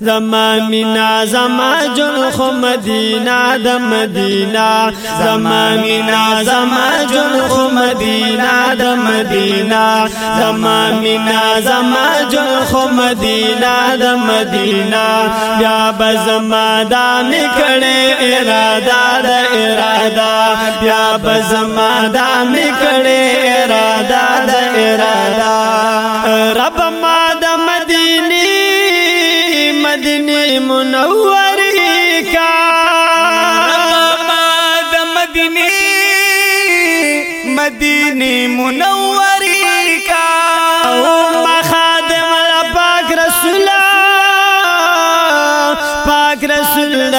زما مینا زما خو مدینہ د مدینہ زما مینا زما خو مدینہ د مدینہ زما مینا زما خو مدینہ د مدینہ یا بزما دا نکړې اراده د ارادہ یا بزما دا نکړې اراده ارادہ د اراده رب ما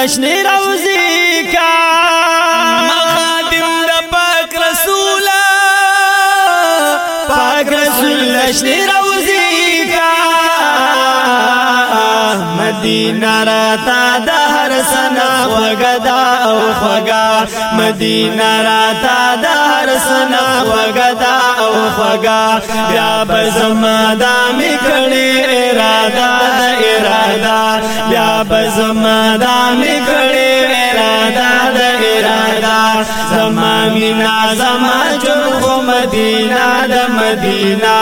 شنی روزی کا مخادم دا پاک رسولا پاک رسول شنی روزی کا مدینہ را تا دا سنا وغدا او خغا مدینه را تا دار سنا وغدا او خغا بیا بزما د میکړي اراده د اراده بیا بزما د میکړي زما مینا زما جون خو مدینہ د مدینہ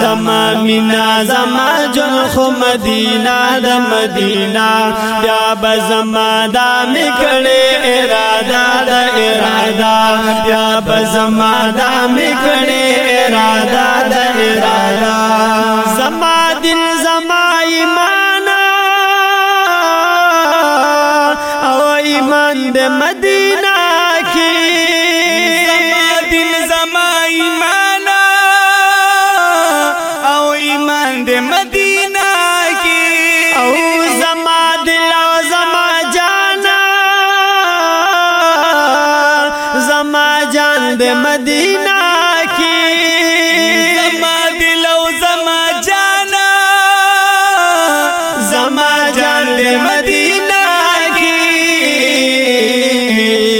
زما مینا زما جون خو مدینہ د مدینہ بیا به زما دا میکړې اراده د اراده بیا به زما دا میکړې اراده د اراده زما دین زما ایمان او ایمان د مدینہ مدینہ کی زما دل او زما جانا زما جان دے مدینہ کی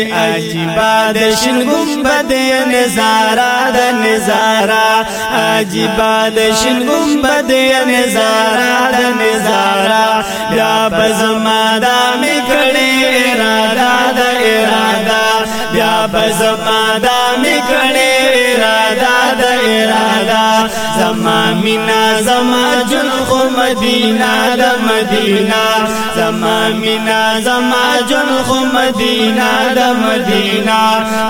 مدین دشن گمبد نظارہ دارہ اجیب گد نظارہ دارا رب زما دکھنے را دھا دا دھا بیا بزما دا میکنه ارادا دا ارادا زما مینا زما جن خو مدینہ دا مدینہ زما مینا زما جن خو مدینہ دا مدینہ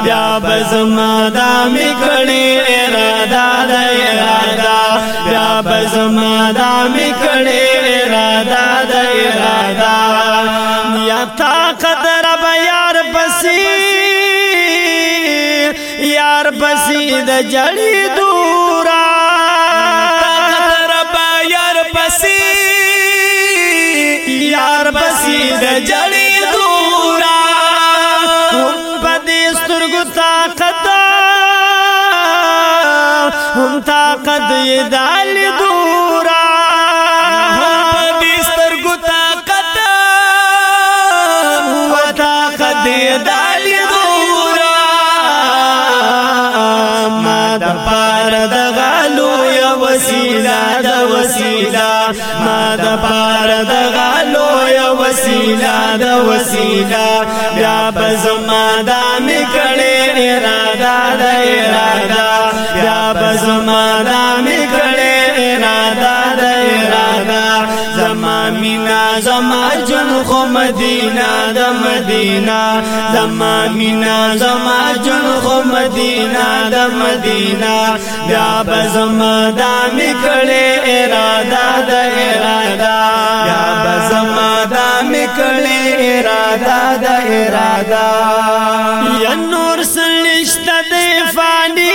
بیا بزما دا میکنه ارادا دا ارادا بیا بزما دا میکنه بسي د جلي دورا طاقت رپ ير بسي ير بسي د جلي دورا خوب دي سترګو طاقت هون طاقت يدا د پار د غلو یو وسیله د وسیله بیا بزما د میکړې اراده د اراده بیا بزما د زما جن خو مدینہ د مدینہ زما مینا زما جن خو مدینہ د مدینہ بیا به زما د میکړې اراده د اراده بیا به زما د میکړې اراده د اراده یا نور سلشت د فانی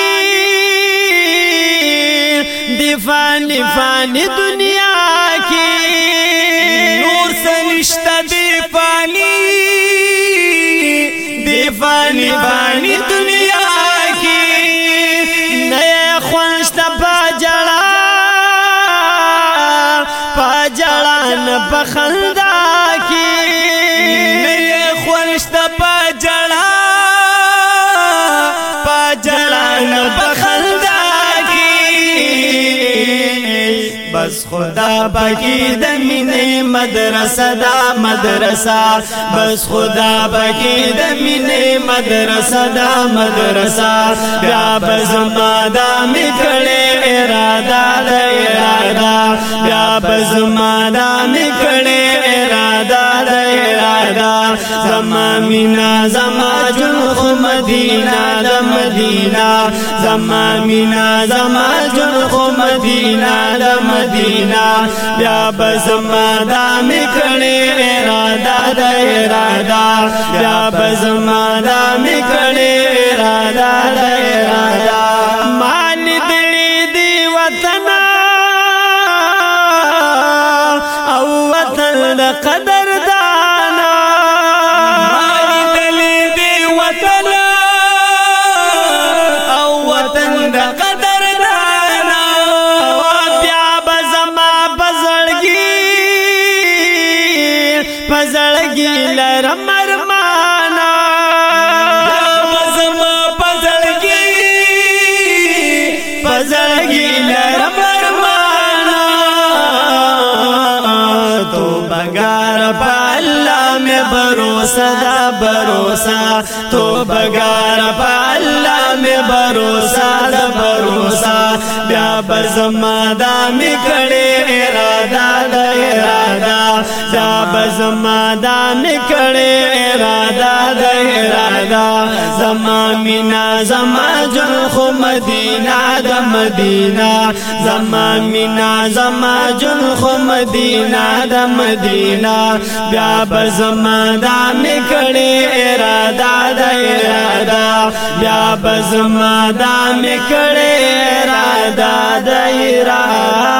دی فانی فانی دنیا تشتا دی فانی دی فانی بانی دنیا کی نئے خوانشتا پا جڑا پا جڑا نبخند خدا بکی د مینې مدرسه دا مدرسه بس خدا بکی د مینې مدرسه دا مدرسه بیا بزما دا میکړې اراده دا اراده بیا بزما دا میکړې زما مینا زما جن خو مدینہ د مدینہ زما مینا زما جن خو مدینہ د مدینہ بیا بزما دا میکړې اراده د اراده بیا بزما دا میکړې د او د قدر زندگی لرم ارمانا بزم پزلگی پزلگی لرم ارمانا تو بگار پا اللہ میں بروسہ دا بروسہ تو بگار بال بیا بزما دا می کړي اراده د اراده دا بزما دا می کړي اراده د اراده زما مینا زما جن خو مدینه د مدینه زما مینا زما جن خو مدینه د مدینه بیا بزما دا می کړي اراده بیا بزما دا میکړه را دا د ایران